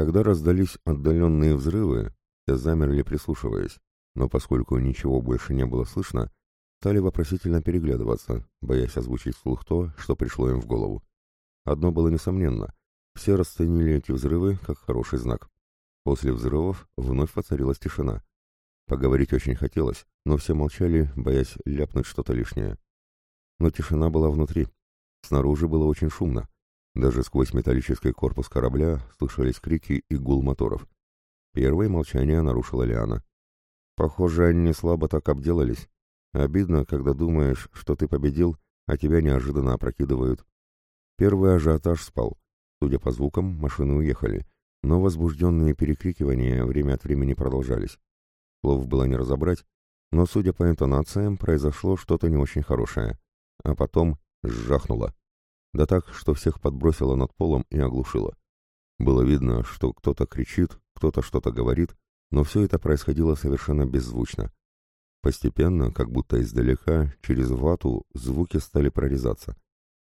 Когда раздались отдаленные взрывы, все замерли, прислушиваясь, но поскольку ничего больше не было слышно, стали вопросительно переглядываться, боясь озвучить вслух то, что пришло им в голову. Одно было несомненно, все расценили эти взрывы как хороший знак. После взрывов вновь воцарилась тишина. Поговорить очень хотелось, но все молчали, боясь ляпнуть что-то лишнее. Но тишина была внутри. Снаружи было очень шумно. Даже сквозь металлический корпус корабля слышались крики и гул моторов. Первое молчание нарушила Лиана. «Похоже, они слабо так обделались. Обидно, когда думаешь, что ты победил, а тебя неожиданно опрокидывают». Первый ажиотаж спал. Судя по звукам, машины уехали, но возбужденные перекрикивания время от времени продолжались. Слов было не разобрать, но, судя по интонациям, произошло что-то не очень хорошее. А потом сжахнуло. Да так, что всех подбросило над полом и оглушило. Было видно, что кто-то кричит, кто-то что-то говорит, но все это происходило совершенно беззвучно. Постепенно, как будто издалека, через вату, звуки стали прорезаться.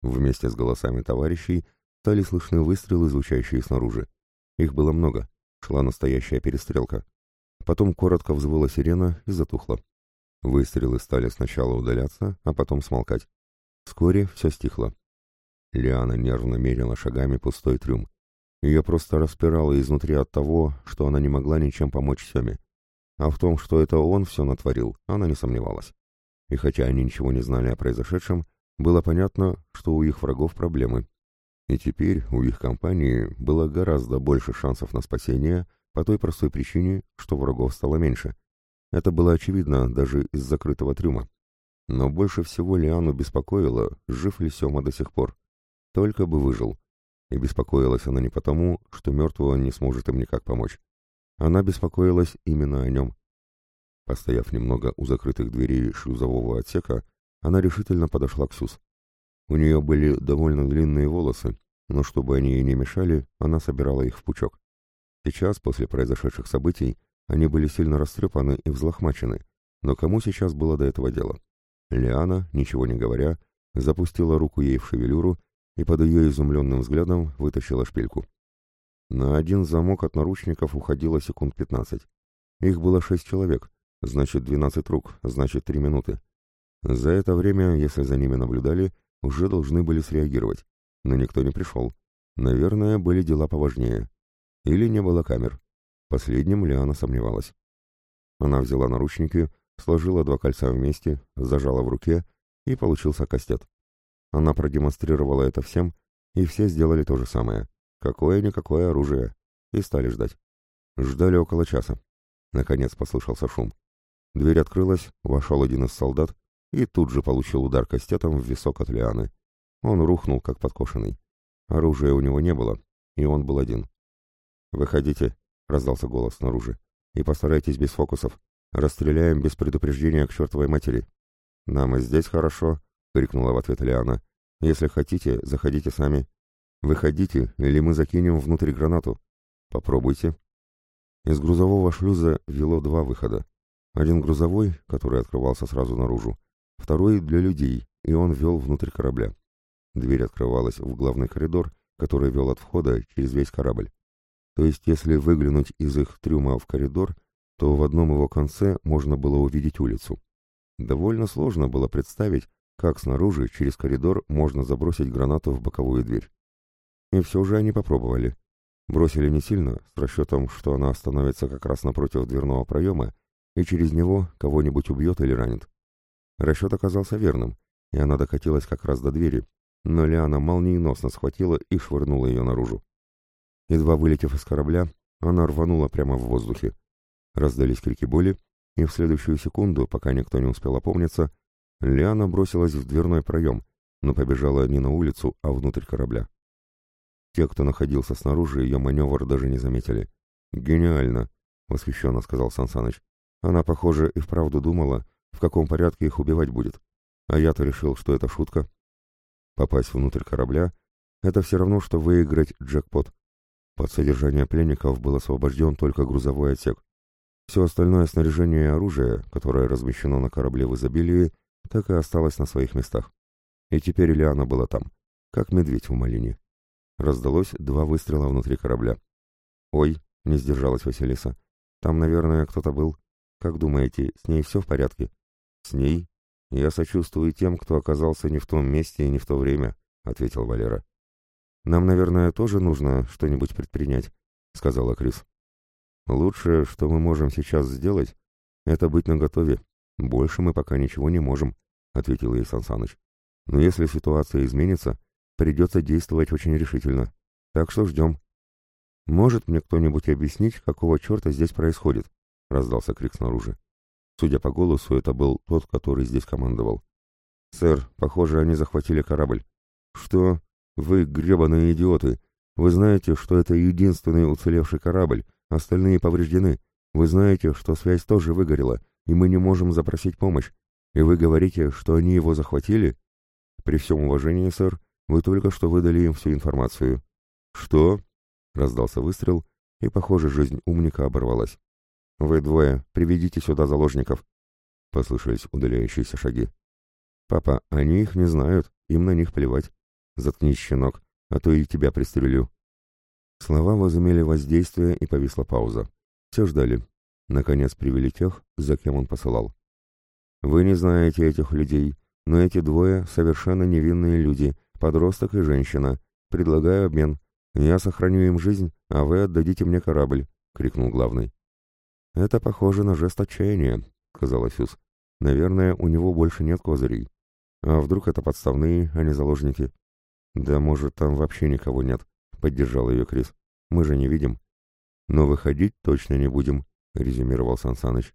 Вместе с голосами товарищей стали слышны выстрелы, звучащие снаружи. Их было много, шла настоящая перестрелка. Потом коротко взвыла сирена и затухла. Выстрелы стали сначала удаляться, а потом смолкать. Вскоре все стихло. Лиана нервно мерила шагами пустой трюм. Ее просто распирало изнутри от того, что она не могла ничем помочь Семе. А в том, что это он все натворил, она не сомневалась. И хотя они ничего не знали о произошедшем, было понятно, что у их врагов проблемы. И теперь у их компании было гораздо больше шансов на спасение по той простой причине, что врагов стало меньше. Это было очевидно даже из закрытого трюма. Но больше всего Лиану беспокоило, жив ли Сема до сих пор. Только бы выжил. И беспокоилась она не потому, что мертвого не сможет им никак помочь. Она беспокоилась именно о нем. Постояв немного у закрытых дверей шлюзового отсека, она решительно подошла к Сюз. У нее были довольно длинные волосы, но чтобы они ей не мешали, она собирала их в пучок. Сейчас, после произошедших событий, они были сильно растрепаны и взлохмачены, но кому сейчас было до этого дело? Лиана, ничего не говоря, запустила руку ей в шевелюру и под ее изумленным взглядом вытащила шпильку. На один замок от наручников уходило секунд пятнадцать. Их было шесть человек, значит двенадцать рук, значит три минуты. За это время, если за ними наблюдали, уже должны были среагировать, но никто не пришел. Наверное, были дела поважнее. Или не было камер. Последним Лиана сомневалась. Она взяла наручники, сложила два кольца вместе, зажала в руке, и получился кастет. Она продемонстрировала это всем, и все сделали то же самое. Какое-никакое оружие. И стали ждать. Ждали около часа. Наконец послышался шум. Дверь открылась, вошел один из солдат и тут же получил удар кастетом в висок от Лианы. Он рухнул, как подкошенный. Оружия у него не было, и он был один. «Выходите», — раздался голос снаружи, — «и постарайтесь без фокусов. Расстреляем без предупреждения к чертовой матери». «Нам и здесь хорошо», — крикнула в ответ Лиана. «Если хотите, заходите сами. Выходите, или мы закинем внутрь гранату. Попробуйте». Из грузового шлюза вело два выхода. Один грузовой, который открывался сразу наружу, второй для людей, и он вел внутрь корабля. Дверь открывалась в главный коридор, который вел от входа через весь корабль. То есть, если выглянуть из их трюма в коридор, то в одном его конце можно было увидеть улицу. Довольно сложно было представить, как снаружи, через коридор, можно забросить гранату в боковую дверь. И все же они попробовали. Бросили не сильно, с расчетом, что она остановится как раз напротив дверного проема, и через него кого-нибудь убьет или ранит. Расчет оказался верным, и она докатилась как раз до двери, но Лиана молниеносно схватила и швырнула ее наружу. Едва вылетев из корабля, она рванула прямо в воздухе. Раздались крики боли, и в следующую секунду, пока никто не успел опомниться, Лиана бросилась в дверной проем, но побежала не на улицу, а внутрь корабля. Те, кто находился снаружи, ее маневр даже не заметили. «Гениально!» — восхищенно сказал Сансаныч. «Она, похоже, и вправду думала, в каком порядке их убивать будет. А я-то решил, что это шутка. Попасть внутрь корабля — это все равно, что выиграть джекпот. Под содержание пленников был освобожден только грузовой отсек. Все остальное снаряжение и оружие, которое размещено на корабле в изобилии, так и осталось на своих местах. И теперь Лиана была там, как медведь в малине. Раздалось два выстрела внутри корабля. «Ой», — не сдержалась Василиса, — «там, наверное, кто-то был. Как думаете, с ней все в порядке?» «С ней? Я сочувствую тем, кто оказался не в том месте и не в то время», — ответил Валера. «Нам, наверное, тоже нужно что-нибудь предпринять», — сказала Крис. «Лучшее, что мы можем сейчас сделать, это быть наготове. Больше мы пока ничего не можем», — ответил ей Сансаныч. «Но если ситуация изменится, придется действовать очень решительно. Так что ждем». «Может мне кто-нибудь объяснить, какого черта здесь происходит?» — раздался крик снаружи. Судя по голосу, это был тот, который здесь командовал. «Сэр, похоже, они захватили корабль». «Что? Вы гребаные идиоты! Вы знаете, что это единственный уцелевший корабль, остальные повреждены. Вы знаете, что связь тоже выгорела, и мы не можем запросить помощь. И вы говорите, что они его захватили? При всем уважении, сэр, вы только что выдали им всю информацию. Что? Раздался выстрел, и, похоже, жизнь умника оборвалась. Вы двое, приведите сюда заложников. Послышались удаляющиеся шаги. Папа, они их не знают, им на них плевать. Заткнись, щенок, а то и тебя пристрелю. Слова возымели воздействие, и повисла пауза. Все ждали. Наконец привели тех, за кем он посылал. Вы не знаете этих людей, но эти двое совершенно невинные люди, подросток и женщина. Предлагаю обмен. Я сохраню им жизнь, а вы отдадите мне корабль, крикнул главный. Это похоже на жест отчаяния, сказала Фюз. Наверное, у него больше нет козырей. А вдруг это подставные, а не заложники? Да может, там вообще никого нет, поддержал ее Крис. Мы же не видим. Но выходить точно не будем, резюмировал Сансаныч.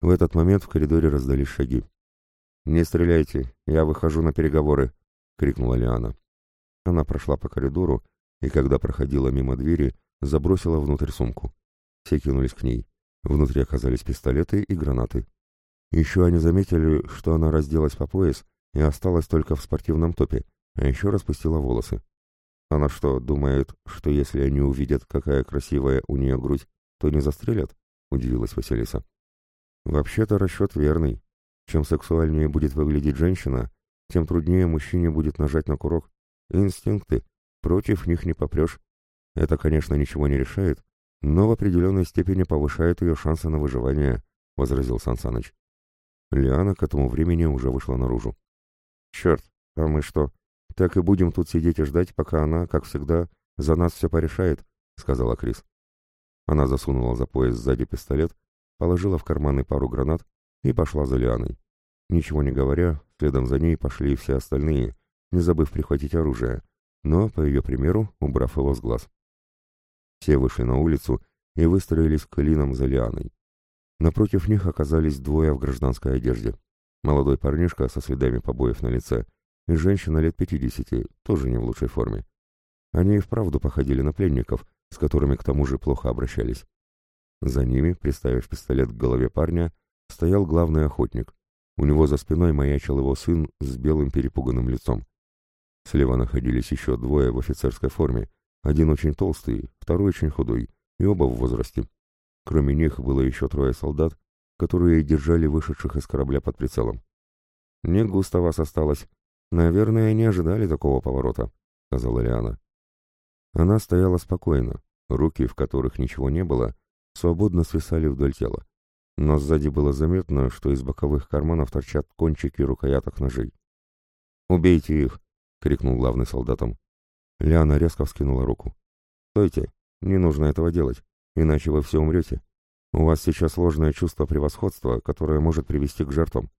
В этот момент в коридоре раздались шаги. «Не стреляйте, я выхожу на переговоры», — крикнула Лиана. Она прошла по коридору, и когда проходила мимо двери, забросила внутрь сумку. Все кинулись к ней. Внутри оказались пистолеты и гранаты. Еще они заметили, что она разделась по пояс и осталась только в спортивном топе, а еще распустила волосы. Она что, думает, что если они увидят, какая красивая у нее грудь, то не застрелят? Удивилась Василиса. Вообще-то расчет верный. Чем сексуальнее будет выглядеть женщина, тем труднее мужчине будет нажать на курок. Инстинкты. Против них не попрешь. Это, конечно, ничего не решает, но в определенной степени повышает ее шансы на выживание, — возразил Сансаныч. Лиана к этому времени уже вышла наружу. «Черт, а мы что, так и будем тут сидеть и ждать, пока она, как всегда, за нас все порешает?» — сказала Крис. Она засунула за пояс сзади пистолет положила в карманы пару гранат и пошла за Лианой. Ничего не говоря, следом за ней пошли и все остальные, не забыв прихватить оружие, но, по ее примеру, убрав его с глаз. Все вышли на улицу и выстроились клином за Лианой. Напротив них оказались двое в гражданской одежде. Молодой парнишка со следами побоев на лице и женщина лет пятидесяти, тоже не в лучшей форме. Они и вправду походили на пленников, с которыми к тому же плохо обращались. За ними, приставив пистолет к голове парня, стоял главный охотник. У него за спиной маячил его сын с белым перепуганным лицом. Слева находились еще двое в офицерской форме, один очень толстый, второй очень худой, и оба в возрасте. Кроме них было еще трое солдат, которые держали вышедших из корабля под прицелом. «Не густо вас осталось. Наверное, не ожидали такого поворота», — сказала Лиана. Она стояла спокойно, руки, в которых ничего не было, свободно свисали вдоль тела. Но сзади было заметно, что из боковых карманов торчат кончики рукояток ножей. «Убейте их!» — крикнул главный солдатам. Лиана резко вскинула руку. «Стойте! Не нужно этого делать, иначе вы все умрете. У вас сейчас ложное чувство превосходства, которое может привести к жертвам».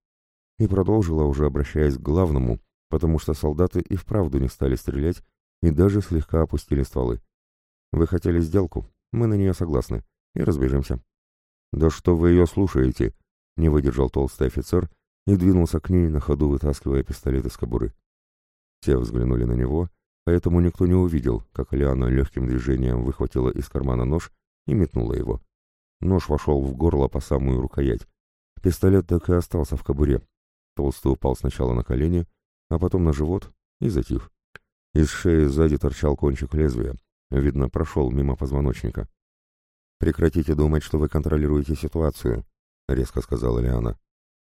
И продолжила, уже обращаясь к главному, потому что солдаты и вправду не стали стрелять и даже слегка опустили стволы. «Вы хотели сделку, мы на нее согласны и разбежимся». «Да что вы ее слушаете?» — не выдержал толстый офицер и двинулся к ней, на ходу вытаскивая пистолет из кобуры. Все взглянули на него, поэтому никто не увидел, как Лиана легким движением выхватила из кармана нож и метнула его. Нож вошел в горло по самую рукоять. Пистолет так и остался в кобуре. Толстый упал сначала на колени, а потом на живот и затих. Из шеи сзади торчал кончик лезвия. Видно, прошел мимо позвоночника. «Прекратите думать, что вы контролируете ситуацию», — резко сказала Лиана.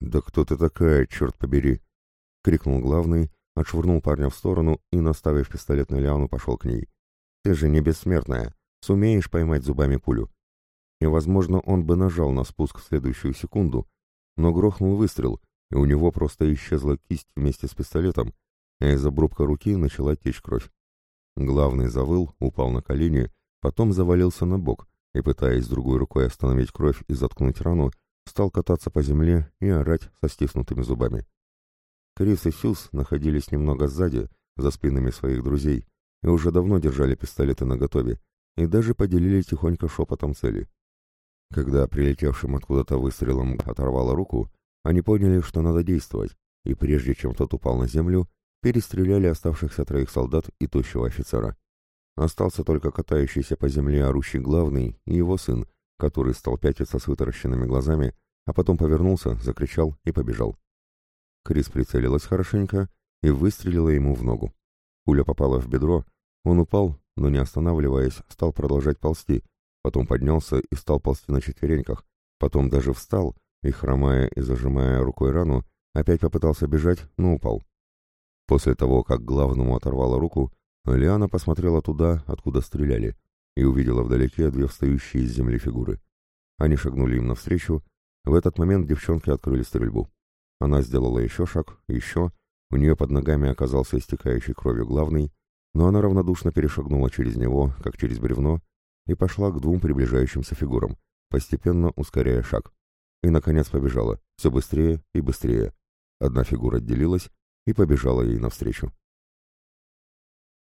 «Да кто ты такая, черт побери!» — крикнул главный, отшвырнул парня в сторону и, наставив пистолет на Лиану, пошел к ней. «Ты же не бессмертная. сумеешь поймать зубами пулю. И, возможно, он бы нажал на спуск в следующую секунду, но грохнул выстрел, и у него просто исчезла кисть вместе с пистолетом, а из обрубка руки начала течь кровь. Главный завыл, упал на колени, потом завалился на бок и, пытаясь другой рукой остановить кровь и заткнуть рану, стал кататься по земле и орать со стиснутыми зубами. Крис и Сюз находились немного сзади, за спинами своих друзей, и уже давно держали пистолеты наготове, и даже поделили тихонько шепотом цели. Когда прилетевшим откуда-то выстрелом оторвало руку, они поняли, что надо действовать, и прежде чем тот упал на землю, перестреляли оставшихся троих солдат и тощего офицера. Остался только катающийся по земле орущий главный и его сын, который стал пятиться с вытаращенными глазами, а потом повернулся, закричал и побежал. Крис прицелилась хорошенько и выстрелила ему в ногу. Пуля попала в бедро, он упал, но не останавливаясь, стал продолжать ползти, потом поднялся и стал ползти на четвереньках, потом даже встал и, хромая и зажимая рукой рану, опять попытался бежать, но упал. После того, как главному оторвало руку, Лиана посмотрела туда, откуда стреляли, и увидела вдалеке две встающие из земли фигуры. Они шагнули им навстречу, в этот момент девчонки открыли стрельбу. Она сделала еще шаг, еще, у нее под ногами оказался истекающий кровью главный, но она равнодушно перешагнула через него, как через бревно, и пошла к двум приближающимся фигурам, постепенно ускоряя шаг. И, наконец, побежала, все быстрее и быстрее. Одна фигура отделилась и побежала ей навстречу.